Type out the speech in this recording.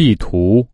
地图。